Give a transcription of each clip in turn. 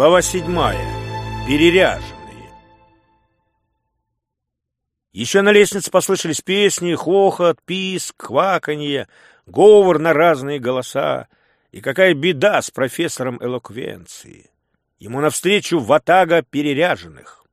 Глава седьмая. Переряженные. Еще на лестнице послышались песни, хохот, писк, кваканье, говор на разные голоса. И какая беда с профессором элоквенции. Ему навстречу ватага переряженных.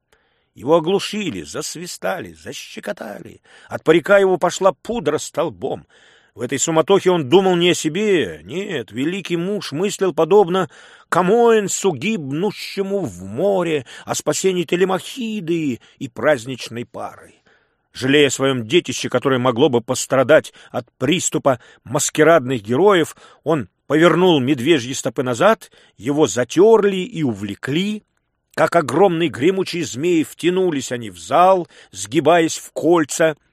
Его оглушили, засвистали, защекотали. От парика его пошла пудра столбом — в этой суматохе он думал не о себе. Нет, великий муж мыслил подобно Камоэнсу, гибнущему в море, о спасении Телемахиды и праздничной пары. Жалея о своем детище, которое могло бы пострадать от приступа маскирадных героев, он повернул медвежьи стопы назад, его затерли и увлекли. Как огромный гремучий змей втянулись они в зал, сгибаясь в кольца —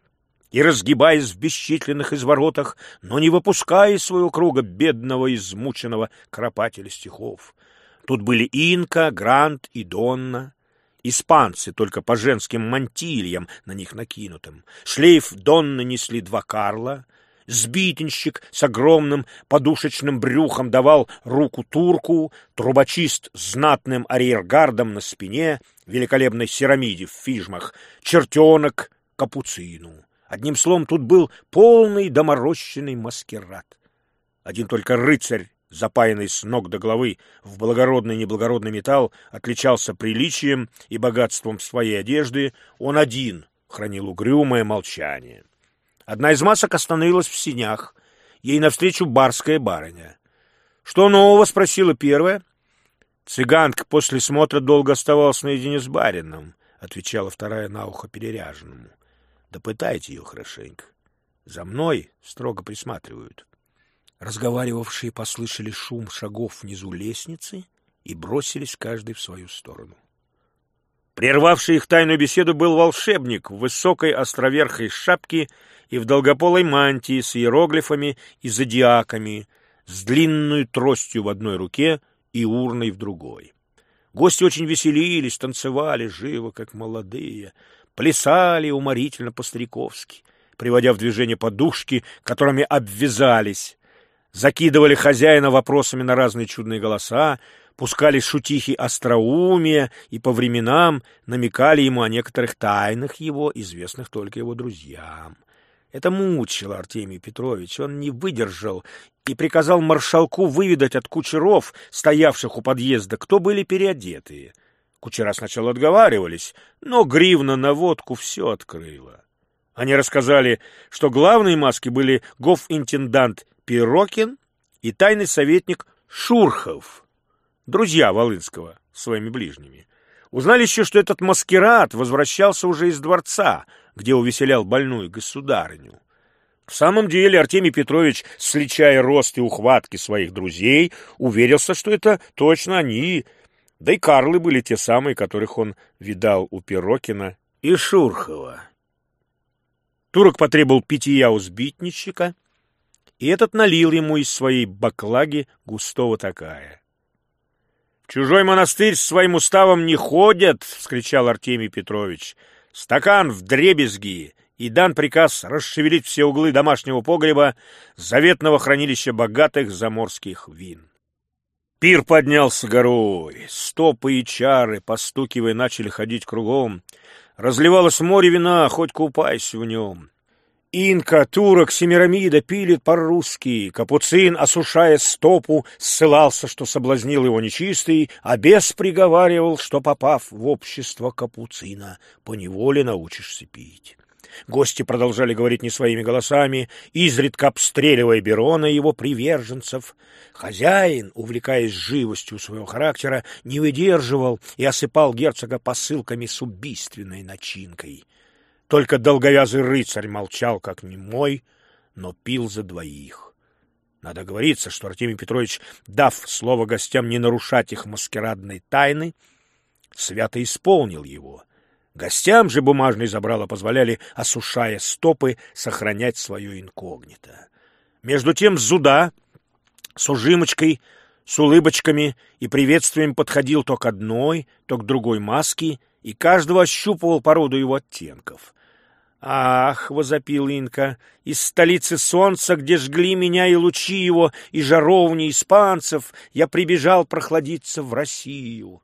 и разгибаясь в бесчисленных изворотах, но не выпуская из своего круга бедного, измученного кропателя стихов. Тут были Инка, Грант и Донна. Испанцы только по женским мантильям на них накинутым. Шлейф Донны несли два Карла. Сбитенщик с огромным подушечным брюхом давал руку турку, трубочист с знатным арьергардом на спине, великолепной серамиде в фижмах, чертенок капуцину. Одним словом, тут был полный доморощенный маскирад. Один только рыцарь, запаянный с ног до головы в благородный неблагородный металл, отличался приличием и богатством своей одежды. Он один хранил угрюмое молчание. Одна из масок остановилась в синях. Ей навстречу барская барыня. «Что нового?» — спросила первая. «Цыганка после смотра долго оставалась наедине с барином», — отвечала вторая на ухо переряженному. Да пытайте ее хорошенько. За мной строго присматривают. Разговаривавшие послышали шум шагов внизу лестницы и бросились каждый в свою сторону. Прервавший их тайную беседу был волшебник в высокой островерхой шапке и в долгополой мантии с иероглифами и зодиаками, с длинной тростью в одной руке и урной в другой. Гости очень веселились, танцевали живо, как молодые плясали уморительно по-стариковски, приводя в движение подушки, которыми обвязались, закидывали хозяина вопросами на разные чудные голоса, пускали шутихи остроумия и по временам намекали ему о некоторых тайнах его, известных только его друзьям. Это мучило Артемий Петрович, он не выдержал и приказал маршалку выведать от кучеров, стоявших у подъезда, кто были переодетые — Кучера сначала отговаривались, но гривна на водку все открыла. Они рассказали, что главные маски были гоф-интендант Пирокин и тайный советник Шурхов, друзья Волынского, своими ближними. Узнали еще, что этот маскирад возвращался уже из дворца, где увеселял больную государыню. В самом деле Артемий Петрович, сличая рост и ухватки своих друзей, уверился, что это точно они, да и Карлы были те самые, которых он видал у Перокина и Шурхова. Турок потребовал питья у сбитничика, и этот налил ему из своей баклаги густого такая. — В чужой монастырь с своим уставом не ходят! — вскричал Артемий Петрович. — Стакан в дребезги! И дан приказ расшевелить все углы домашнего погреба заветного хранилища богатых заморских вин. Пир поднялся горой, стопы и чары, постукивая, начали ходить кругом. Разливалось море вина, хоть купайся в нем. Инка, турок, Семирамида пилит по-русски. Капуцин, осушая стопу, ссылался, что соблазнил его нечистый, а бес приговаривал, что, попав в общество капуцина, поневоле научишься пить. Гости продолжали говорить не своими голосами, изредка обстреливая Берона и его приверженцев. Хозяин, увлекаясь живостью своего характера, не выдерживал и осыпал герцога посылками с убийственной начинкой. Только долговязый рыцарь молчал, как немой, но пил за двоих. Надо говориться, что Артемий Петрович, дав слово гостям не нарушать их маскирадной тайны, свято исполнил его — Гостям же бумажные забрала позволяли, осушая стопы, сохранять свое инкогнито. Между тем Зуда с ужимочкой, с улыбочками и приветствием подходил то к одной, то к другой маске, и каждого ощупывал породу его оттенков. «Ах!» — возопил Инка. «Из столицы солнца, где жгли меня и лучи его, и жаровни испанцев, я прибежал прохладиться в Россию».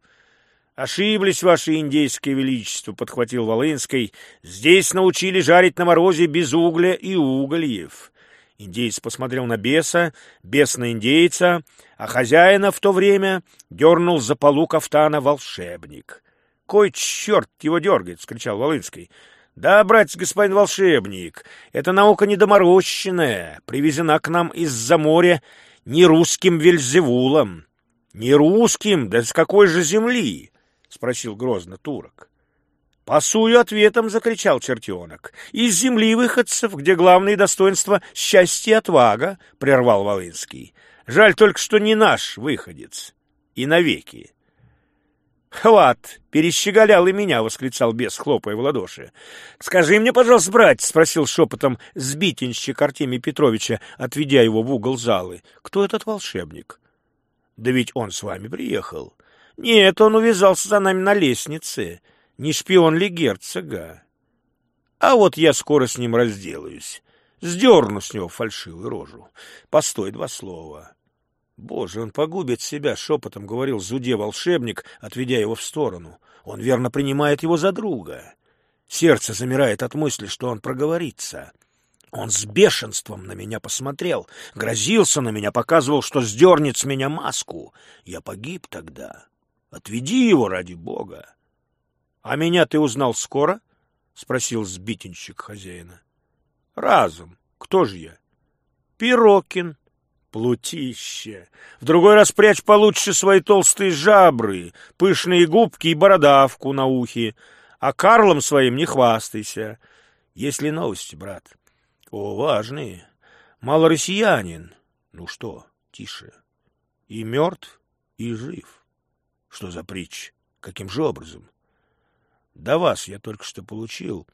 «Ошиблись, ваше индейское величество», — подхватил Волынской. «Здесь научили жарить на морозе без угля и угольев». Индеец посмотрел на беса, бес на индейца, а хозяина в то время дернул за полу кафтана волшебник. «Кой черт его дергает!» — скричал Волынский. «Да, братец, господин волшебник, эта наука недоморощенная, привезена к нам из-за моря не русским вельзевулом». «Не русским? Да с какой же земли?» — спросил грозно турок. «Пасую ответом!» — закричал чертенок. «Из земли выходцев, где главные достоинства — счастье и отвага!» — прервал Волынский. «Жаль только, что не наш выходец. И навеки!» «Хват! Перещеголял и меня!» — восклицал бес, хлопая в ладоши. «Скажи мне, пожалуйста, брать!» — спросил шепотом сбитенщик Артемия Петровича, отведя его в угол залы. «Кто этот волшебник?» «Да ведь он с вами приехал». «Нет, он увязался за нами на лестнице. Не шпион ли герцога? А вот я скоро с ним разделаюсь. Сдерну с него фальшивую рожу. Постой два слова». Боже, он погубит себя, шепотом говорил Зуде волшебник, отведя его в сторону. Он верно принимает его за друга. Сердце замирает от мысли, что он проговорится. Он с бешенством на меня посмотрел, грозился на меня, показывал, что сдернет с меня маску. Я погиб тогда. Отведи его ради бога. — А меня ты узнал скоро? — спросил сбитенщик хозяина. — Разум. Кто же я? — Пирокин. Плутище. В другой раз прячь получше свои толстые жабры, пышные губки и бородавку на ухе. А Карлом своим не хвастайся. Есть ли новости, брат? О, важные. Малороссиянин. Ну что, тише. И мертв, и жив. Что за притч? Каким же образом? Да вас я только что получил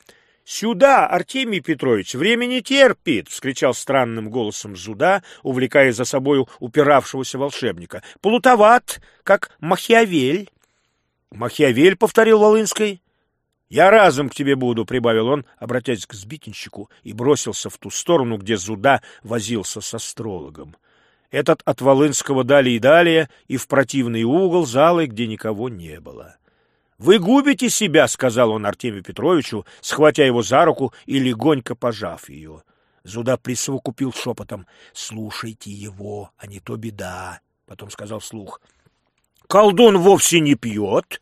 «Сюда, Артемий Петрович, время не терпит!» — вскричал странным голосом Зуда, увлекая за собою упиравшегося волшебника. «Плутоват, как Махиавель!» «Махиавель?» — повторил Волынской. «Я разом к тебе буду», — прибавил он, обратясь к сбитенщику, и бросился в ту сторону, где Зуда возился с астрологом. Этот от Волынского далее и далее, и в противный угол залы, где никого не было. «Вы губите себя», — сказал он Артемию Петровичу, схватя его за руку и легонько пожав ее. Зуда присовокупил шепотом. «Слушайте его, а не то беда», — потом сказал вслух. «Колдун вовсе не пьет».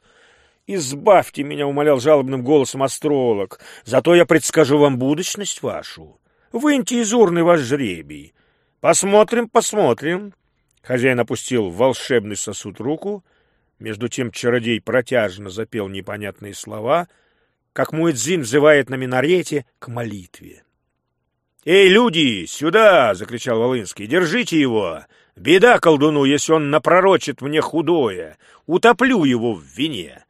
«Избавьте меня», — умолял жалобным голосом астролог. «Зато я предскажу вам будущность вашу. Выньте из урны ваш жребий. Посмотрим, посмотрим». Хозяин опустил в волшебный сосуд руку, между тем чародей протяжно запел непонятные слова, как Муэдзин взывает на минарете к молитве. «Эй, люди, сюда!» — закричал Волынский. «Держите его! Беда колдуну, если он напророчит мне худое! Утоплю его в вине!»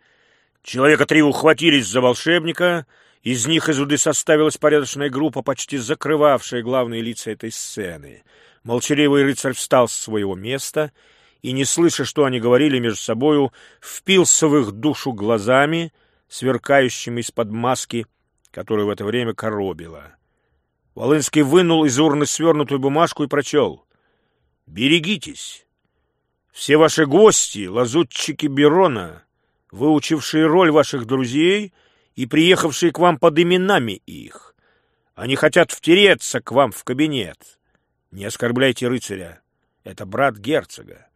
Человека три ухватились за волшебника, из них из Уды составилась порядочная группа, почти закрывавшая главные лица этой сцены. Молчаливый рыцарь встал с своего места — и, не слыша, что они говорили между собою, впился в их душу глазами, сверкающими из-под маски, которую в это время коробила. Волынский вынул из урны свернутую бумажку и прочел. «Берегитесь! Все ваши гости, лазутчики Берона, выучившие роль ваших друзей и приехавшие к вам под именами их, они хотят втереться к вам в кабинет. Не оскорбляйте рыцаря, это брат герцога.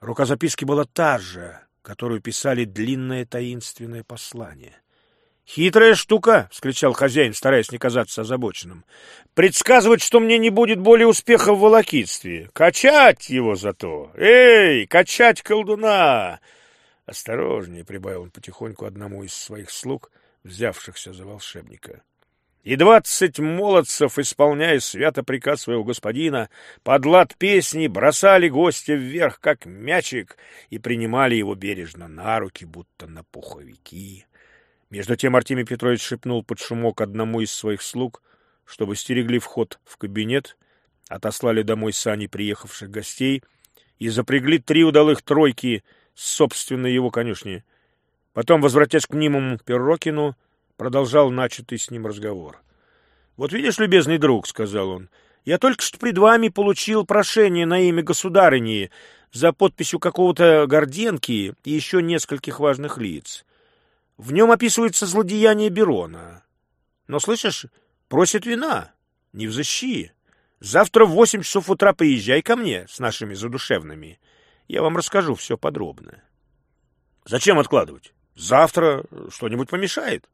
Рука записки была та же, которую писали длинное таинственное послание. «Хитрая штука!» — вскричал хозяин, стараясь не казаться озабоченным. «Предсказывать, что мне не будет более успеха в волокитстве. Качать его зато! Эй, качать колдуна!» «Осторожнее!» — прибавил он потихоньку одному из своих слуг, взявшихся за волшебника. И двадцать молодцев, исполняя свято приказ своего господина, под лад песни бросали гостя вверх, как мячик, и принимали его бережно на руки, будто на пуховики. Между тем Артемий Петрович шепнул под шумок одному из своих слуг, чтобы стерегли вход в кабинет, отослали домой сани приехавших гостей и запрягли три удалых тройки с собственной его конюшни. Потом, возвратясь к мнимому Перрокину, продолжал начатый с ним разговор. «Вот видишь, любезный друг», — сказал он, — «я только что пред вами получил прошение на имя государыни за подписью какого-то Горденки и еще нескольких важных лиц. В нем описывается злодеяние Берона. Но, слышишь, просит вина, не взыщи. Завтра в восемь часов утра приезжай ко мне с нашими задушевными. Я вам расскажу все подробно. Зачем откладывать? Завтра что-нибудь помешает.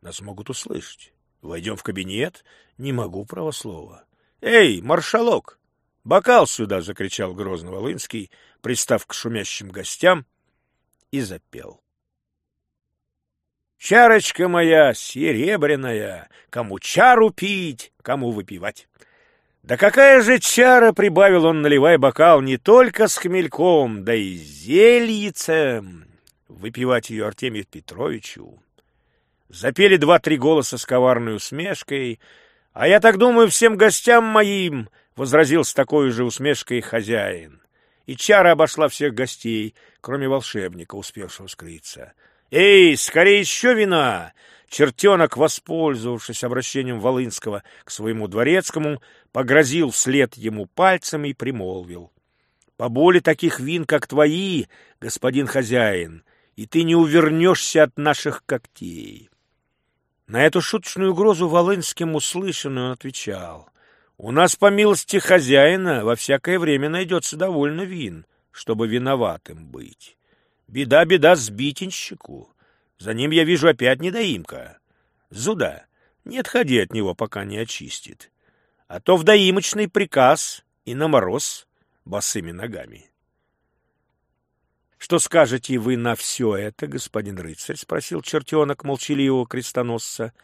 Нас могут услышать. Войдем в кабинет. Не могу правослова. Эй, маршалок! Бокал сюда! — закричал грозно Волынский, пристав к шумящим гостям, и запел. Чарочка моя серебряная, кому чару пить, кому выпивать. Да какая же чара, прибавил он, наливая бокал, не только с хмельком, да и зельицем. Выпивать ее Артемию Петровичу. Запели два-три голоса с коварной усмешкой, а я так думаю, всем гостям моим, — возразил с такой же усмешкой хозяин. И чара обошла всех гостей, кроме волшебника, успевшего скрыться. «Эй, скорее еще вина!» Чертенок, воспользовавшись обращением Волынского к своему дворецкому, погрозил вслед ему пальцем и примолвил. «По боли таких вин, как твои, господин хозяин, и ты не увернешься от наших когтей». На эту шуточную угрозу Волынским услышанный он отвечал. «У нас, по милости хозяина, во всякое время найдется довольно вин, чтобы виноватым быть. Беда, беда сбитенщику. За ним я вижу опять недоимка. Зуда, не отходи от него, пока не очистит. А то в доимочный приказ и на мороз босыми ногами. «Что скажете вы на все это, господин рыцарь?» — спросил чертенок молчаливого крестоносца.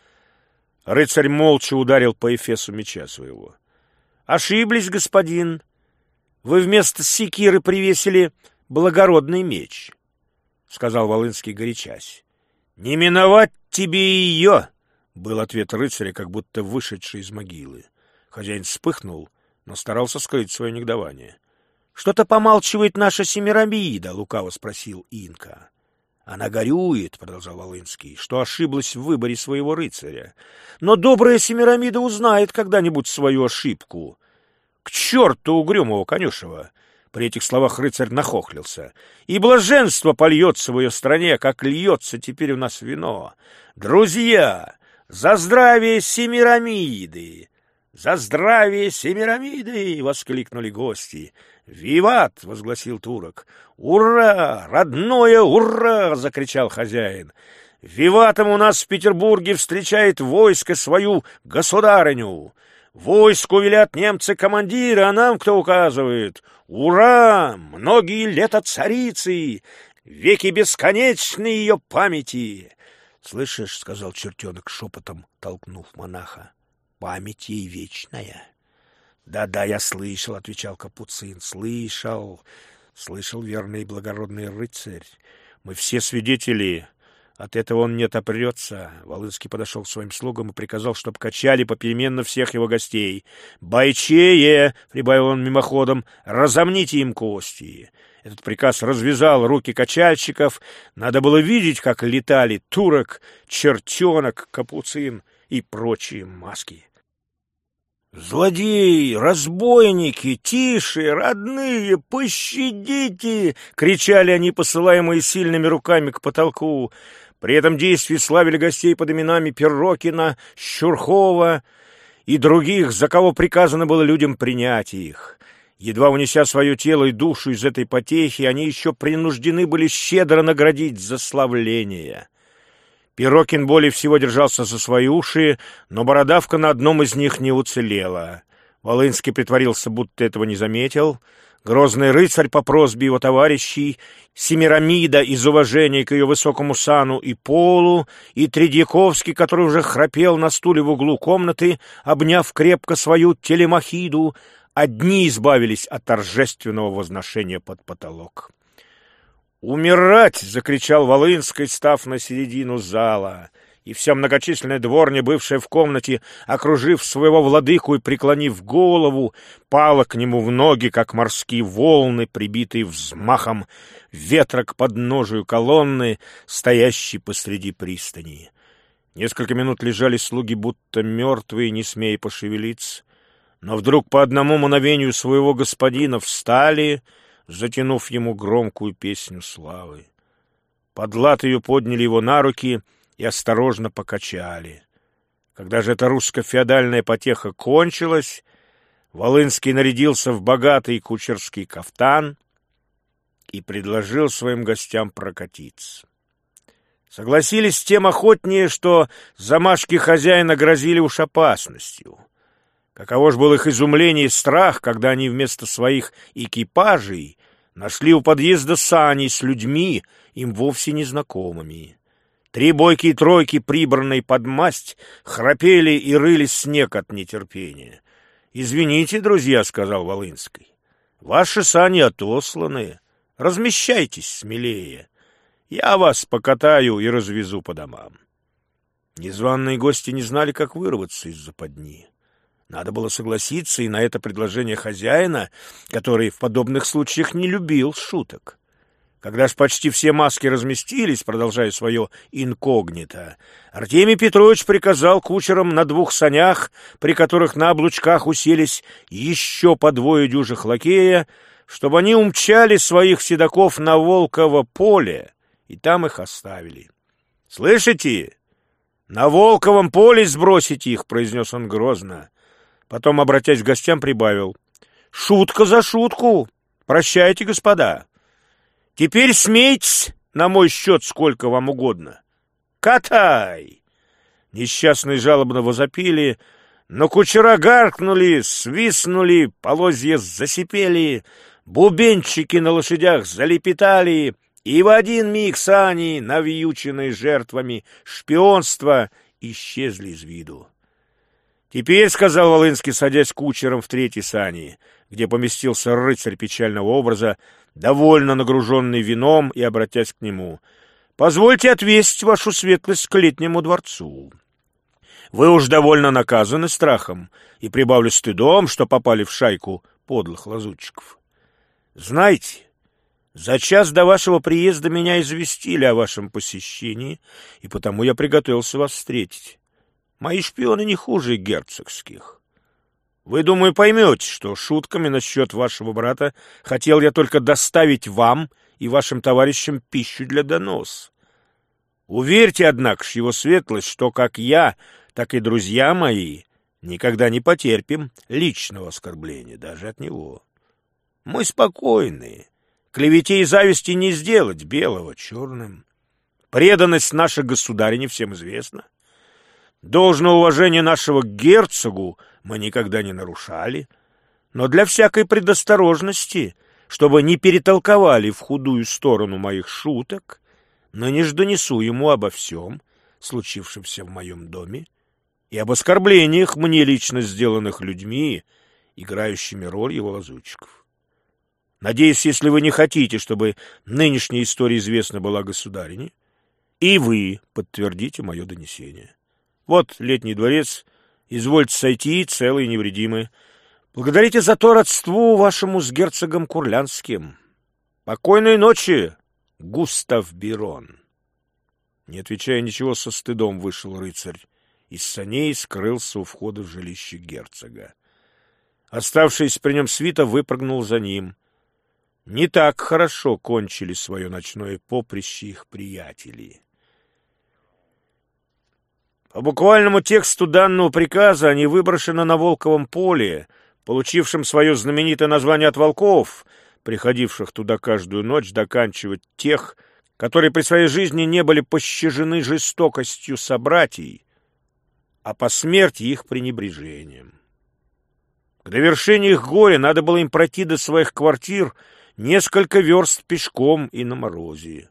Рыцарь молча ударил по эфесу меча своего. «Ошиблись, господин. Вы вместо секиры привесили благородный меч», — сказал Волынский горячась. «Не миновать тебе ее!» — был ответ рыцаря, как будто вышедший из могилы. Хозяин вспыхнул, но старался скрыть свое негодование. Что-то помалчивает наша Семирамида, — лукаво спросил Инка. Она горюет, — продолжал Волынский, — что ошиблась в выборе своего рыцаря. Но добрая Семирамида узнает когда-нибудь свою ошибку. К черту угрюмого конюшева! При этих словах рыцарь нахохлился. И блаженство польется в ее стране, как льется теперь у нас вино. Друзья, за здравие Семирамиды! «За здравие Семирамиды!» — воскликнули гости. «Виват!» — возгласил турок. «Ура! Родное ура!» — закричал хозяин. «Виватом у нас в Петербурге встречает войско свою государыню. Войску велят немцы-командиры, а нам кто указывает? Ура! Многие лета царицы! Веки бесконечные ее памяти!» «Слышишь?» — сказал чертенок шепотом, толкнув монаха память ей вечная. «Да-да, я слышал», — отвечал Капуцин, — «слышал, слышал верный и благородный рыцарь. Мы все свидетели, от этого он не отопрется». Волынский подошел к своим слугам и приказал, чтобы качали попеременно всех его гостей. «Бойчее!» — прибавил он мимоходом. «Разомните им кости!» Этот приказ развязал руки качальщиков. Надо было видеть, как летали турок, чертенок, капуцин — и прочие маски. «Злодеи! Разбойники! Тише! Родные! Пощадите!» — кричали они, посылаемые сильными руками к потолку. При этом действии славили гостей под именами Перрокина, Щурхова и других, за кого приказано было людям принять их. Едва унеся свое тело и душу из этой потехи, они еще принуждены были щедро наградить за славление. Пирокин более всего держался за свои уши, но бородавка на одном из них не уцелела. Волынский притворился, будто этого не заметил. Грозный рыцарь по просьбе его товарищей, Семирамида из уважения к ее высокому сану и полу, и Тредьяковский, который уже храпел на стуле в углу комнаты, обняв крепко свою телемахиду, одни избавились от торжественного возношения под потолок. «Умирать!» — закричал Волынский, став на середину зала. И вся многочисленная дворня, бывшая в комнате, окружив своего владыку и преклонив голову, пала к нему в ноги, как морские волны, прибитые взмахом ветра к подножию колонны, стоящей посреди пристани. Несколько минут лежали слуги, будто мертвые, не смея пошевелиться, но вдруг по одному мановению своего господина встали, затянув ему громкую песню славы. Под лад ее подняли его на руки и осторожно покачали. Когда же эта русско-феодальная потеха кончилась, Волынский нарядился в богатый кучерский кафтан и предложил своим гостям прокатиться. Согласились тем охотнее, что замашки хозяина грозили уж опасностью. Каково ж было их изумление и страх, когда они вместо своих экипажей нашли у подъезда сани с людьми, им вовсе незнакомыми. Три бойкие тройки, прибранной под масть, храпели и рыли снег от нетерпения. «Извините, друзья», — сказал Волынский, — «ваши сани отосланы. Размещайтесь смелее. Я вас покатаю и развезу по домам». Незваные гости не знали, как вырваться из западни. Надо было согласиться и на это предложение хозяина, который в подобных случаях не любил шуток. Когда ж почти все маски разместились, продолжая свое инкогнито, Артемий Петрович приказал кучерам на двух санях, при которых на облучках уселись еще по двое дюжих лакея, чтобы они умчали своих седаков на Волково поле, и там их оставили. — Слышите? На Волковом поле сбросить их, — произнес он грозно. Потом, обратясь к гостям, прибавил. — Шутка за шутку. Прощайте, господа. Теперь смейтесь на мой счет сколько вам угодно. Катай! Несчастные жалобно возопили, но кучера гаркнули, свистнули, полозья засипели, бубенчики на лошадях залепетали, и в один миг сани, навьюченные жертвами шпионства, исчезли из виду. «Теперь, — сказал Волынский, садясь кучером в третьей сани, где поместился рыцарь печального образа, довольно нагруженный вином и обратясь к нему. «Позвольте отвесить вашу светлость к летнему дворцу. Вы уж довольно наказаны страхом и прибавлю стыдом, что попали в шайку подлых лазутчиков. Знаете, за час до вашего приезда меня известили о вашем посещении, и потому я приготовился вас встретить. Мои шпионы не хуже герцогских. Вы, думаю, поймете, что шутками насчет вашего брата хотел я только доставить вам и вашим товарищам пищу для донос. Уверьте, однако, его светлость, что как я, так и друзья мои никогда не потерпим личного оскорбления даже от него. Мы спокойны. Клевете и зависти не сделать белого черным. Преданность нашей государине всем известна. Должное уважение нашего герцогу мы никогда не нарушали, но для всякой предосторожности, чтобы не перетолковали в худую сторону моих шуток, ныне ж донесу ему обо всем, случившемся в моем доме, и об оскорблениях мне лично сделанных людьми, играющими роль его лазутчиков. Надеюсь, если вы не хотите, чтобы нынешняя история известна была государине, и вы подтвердите мое донесение. Вот летний дворец — Извольте сойти, целый и невредимый. Благодарите за то родству вашему с герцогом Курлянским. Покойной ночи, Густав Бирон. Не отвечая ничего, со стыдом вышел рыцарь. Из саней скрылся у входа в жилище герцога. Оставшийся при нем свита выпрыгнул за ним. Не так хорошо кончили свое ночное поприще их приятели. По буквальному тексту данного приказа они выброшены на Волковом поле, получившем свое знаменитое название от волков, приходивших туда каждую ночь доканчивать тех, которые при своей жизни не были пощажены жестокостью собратьей, а по смерти их пренебрежением. К довершению их горя надо было им пройти до своих квартир несколько верст пешком и на морозе.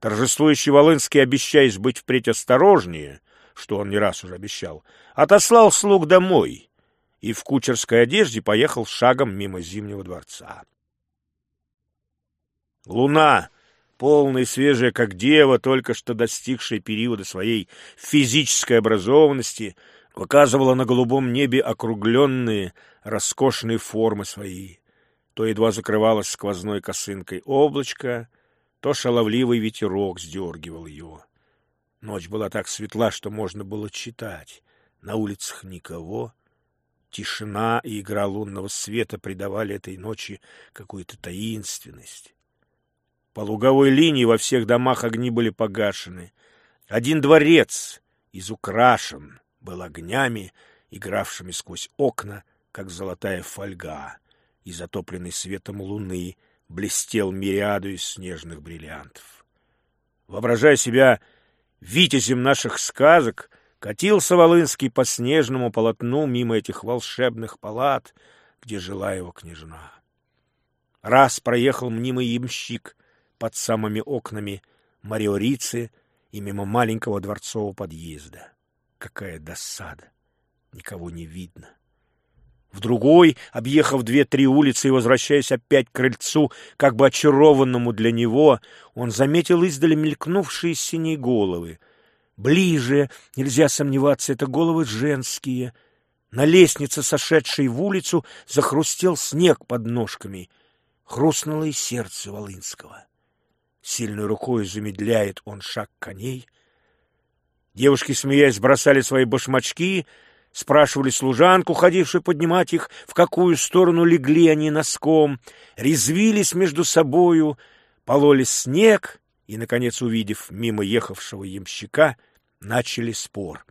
Торжествующий Волынский, обещаясь быть впредь осторожнее, что он не раз уже обещал, отослал слуг домой и в кучерской одежде поехал шагом мимо Зимнего дворца. Луна, полная и свежая, как дева, только что достигшая периода своей физической образованности, выказывала на голубом небе округленные, роскошные формы свои. То едва закрывалась сквозной косынкой облачко, то шаловливый ветерок сдергивал ее. Ночь была так светла, что можно было читать. На улицах никого. Тишина и игра лунного света придавали этой ночи какую-то таинственность. По луговой линии во всех домах огни были погашены. Один дворец изукрашен был огнями, игравшими сквозь окна, как золотая фольга, и затопленный светом луны блестел мириаду из снежных бриллиантов. Воображая себя витязем наших сказок, катился Волынский по снежному полотну мимо этих волшебных палат, где жила его княжна. Раз проехал мнимый ямщик под самыми окнами Мариорицы и мимо маленького дворцового подъезда. Какая досада! Никого не видно. В другой, объехав две-три улицы и возвращаясь опять к крыльцу, как бы очарованному для него, он заметил издали мелькнувшие синие головы. Ближе, нельзя сомневаться, это головы женские. На лестнице, сошедшей в улицу, захрустел снег под ножками. Хрустнуло и сердце Волынского. Сильной рукой замедляет он шаг коней. Девушки, смеясь, бросали свои башмачки — спрашивали служанку, ходившую поднимать их, в какую сторону легли они носком, резвились между собою, пололи снег и, наконец, увидев мимо ехавшего ямщика, начали спор.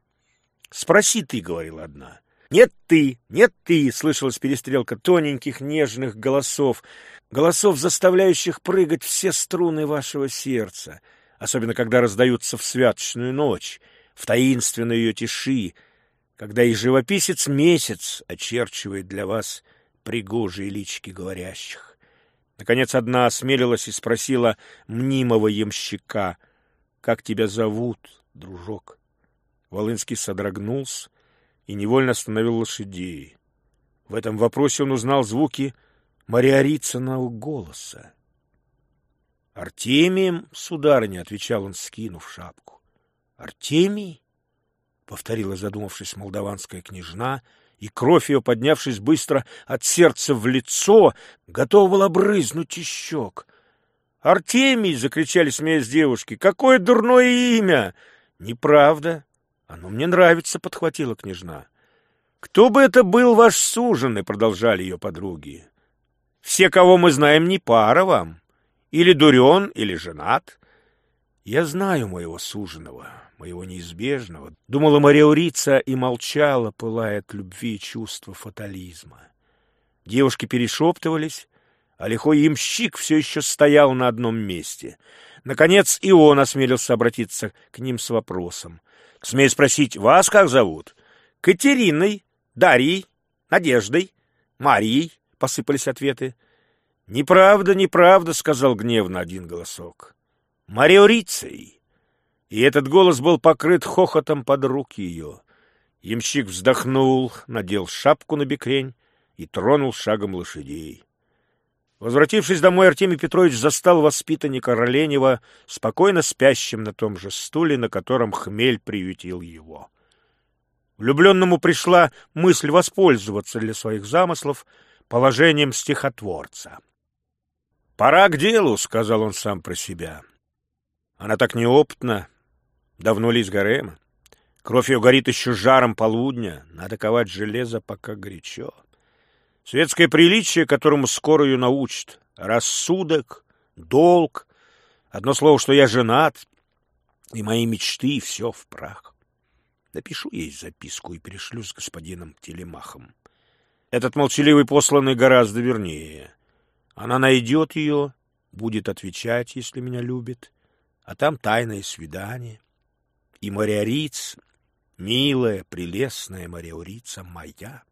«Спроси ты», — говорила одна. «Нет ты, нет ты!» — слышалась перестрелка тоненьких нежных голосов, голосов, заставляющих прыгать все струны вашего сердца, особенно когда раздаются в святочную ночь, в таинственной ее тиши, когда и живописец месяц очерчивает для вас пригожие лички говорящих. Наконец одна осмелилась и спросила мнимого ямщика, «Как тебя зовут, дружок?» Волынский содрогнулся и невольно остановил лошадей. В этом вопросе он узнал звуки Мариорицыного голоса. «Артемием, сударыня», — отвечал он, скинув шапку. «Артемий?» — повторила задумавшись молдаванская княжна, и кровь ее, поднявшись быстро от сердца в лицо, готова была брызнуть из щек. «Артемий!» — закричали, смеясь девушки. «Какое дурное имя!» «Неправда. Оно мне нравится», — подхватила княжна. «Кто бы это был ваш суженый?» — продолжали ее подруги. «Все, кого мы знаем, не пара вам. Или дурен, или женат. Я знаю моего суженого, моего неизбежного, думала Мариорица и молчала, пылая от любви чувства фатализма. Девушки перешептывались, а лихой ямщик все еще стоял на одном месте. Наконец и он осмелился обратиться к ним с вопросом. «Смею спросить, вас как зовут?» «Катериной, Дарьей, Надеждой, Марией», — посыпались ответы. «Неправда, неправда», — сказал гневно один голосок. «Мариорицей». И этот голос был покрыт хохотом под руки ее. Ямщик вздохнул, надел шапку на бекрень и тронул шагом лошадей. Возвратившись домой, Артемий Петрович застал воспитанника Роленева спокойно спящим на том же стуле, на котором хмель приютил его. Влюбленному пришла мысль воспользоваться для своих замыслов положением стихотворца. «Пора к делу», — сказал он сам про себя. Она так неопытна, Давно ли из гарема? Кровь ее горит еще жаром полудня. Надо ковать железо, пока горячо. Светское приличие, которому скоро ее научат. Рассудок, долг. Одно слово, что я женат, и мои мечты, все в прах. Напишу ей записку и перешлю с господином Телемахом. Этот молчаливый посланный гораздо вернее. Она найдет ее, будет отвечать, если меня любит, а там тайное свидание и Мариориц, милая, прелестная Мариорица моя.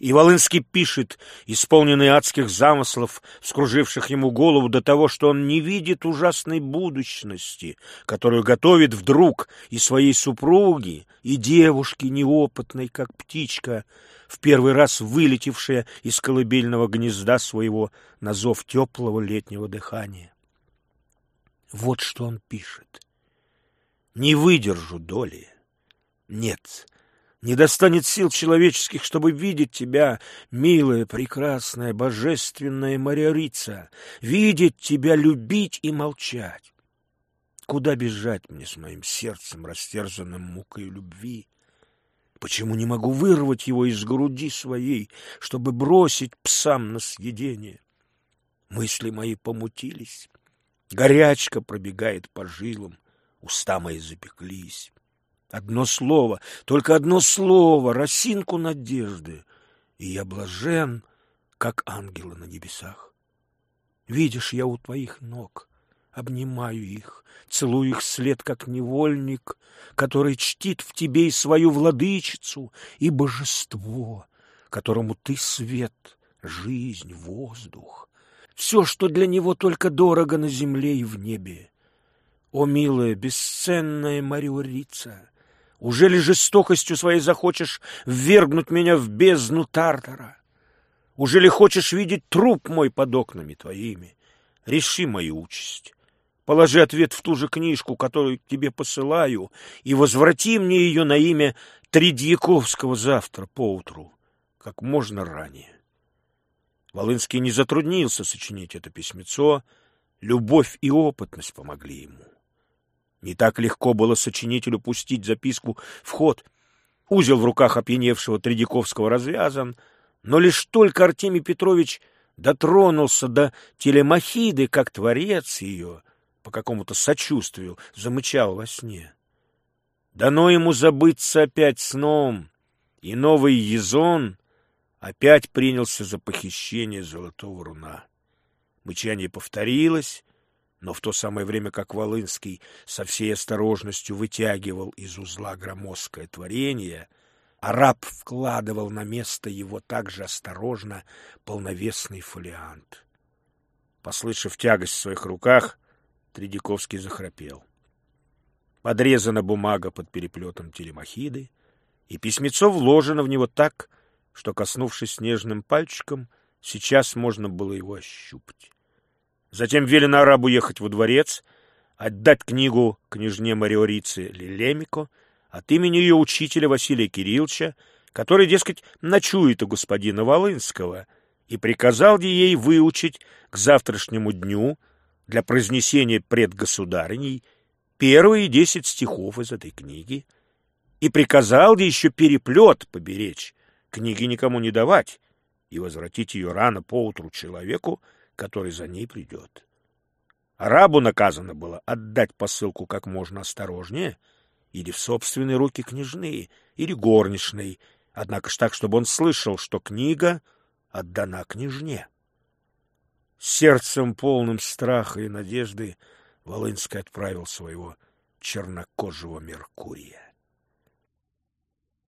И Волынский пишет, исполненный адских замыслов, скруживших ему голову до того, что он не видит ужасной будущности, которую готовит вдруг и своей супруги, и девушки неопытной, как птичка, в первый раз вылетевшая из колыбельного гнезда своего на зов теплого летнего дыхания. Вот что он пишет. Не выдержу доли. Нет, не достанет сил человеческих, чтобы видеть тебя, милая, прекрасная, божественная Мариорица, видеть тебя, любить и молчать. Куда бежать мне с моим сердцем, растерзанным мукой любви? Почему не могу вырвать его из груди своей, чтобы бросить псам на съедение? Мысли мои помутились, горячка пробегает по жилам, уста мои запеклись. Одно слово, только одно слово, росинку надежды, и я блажен, как ангелы на небесах. Видишь, я у твоих ног, обнимаю их, целую их след, как невольник, который чтит в тебе и свою владычицу, и божество, которому ты свет, жизнь, воздух, все, что для него только дорого на земле и в небе. О, милая, бесценная Мариорица, уже ли жестокостью своей захочешь ввергнуть меня в бездну Тартара? Уже ли хочешь видеть труп мой под окнами твоими? Реши мою участь. Положи ответ в ту же книжку, которую тебе посылаю, и возврати мне ее на имя Тридьяковского завтра поутру, как можно ранее. Волынский не затруднился сочинить это письмецо, любовь и опытность помогли ему. Не так легко было сочинителю пустить записку в ход. Узел в руках опьяневшего Тредяковского развязан, но лишь только Артемий Петрович дотронулся до телемахиды, как творец ее, по какому-то сочувствию, замычал во сне. Дано ему забыться опять сном, и новый Езон опять принялся за похищение золотого руна. Мычание повторилось, но в то самое время, как Волынский со всей осторожностью вытягивал из узла громоздкое творение, араб вкладывал на место его также осторожно полновесный фолиант. Послышав тягость в своих руках, Тредяковский захрапел. Подрезана бумага под переплетом телемахиды, и письмецо вложено в него так, что, коснувшись снежным пальчиком, сейчас можно было его ощупать. Затем велено арабу ехать во дворец, отдать книгу княжне Мариорице Лилемико от имени ее учителя Василия Кирилловича, который, дескать, ночует у господина Волынского, и приказал ей выучить к завтрашнему дню для произнесения пред государыней первые десять стихов из этой книги, и приказал ей еще переплет поберечь, книги никому не давать, и возвратить ее рано поутру человеку, который за ней придет. Арабу наказано было отдать посылку как можно осторожнее или в собственные руки княжны, или горничной, однако ж так, чтобы он слышал, что книга отдана княжне. Сердцем полным страха и надежды Волынский отправил своего чернокожего Меркурия.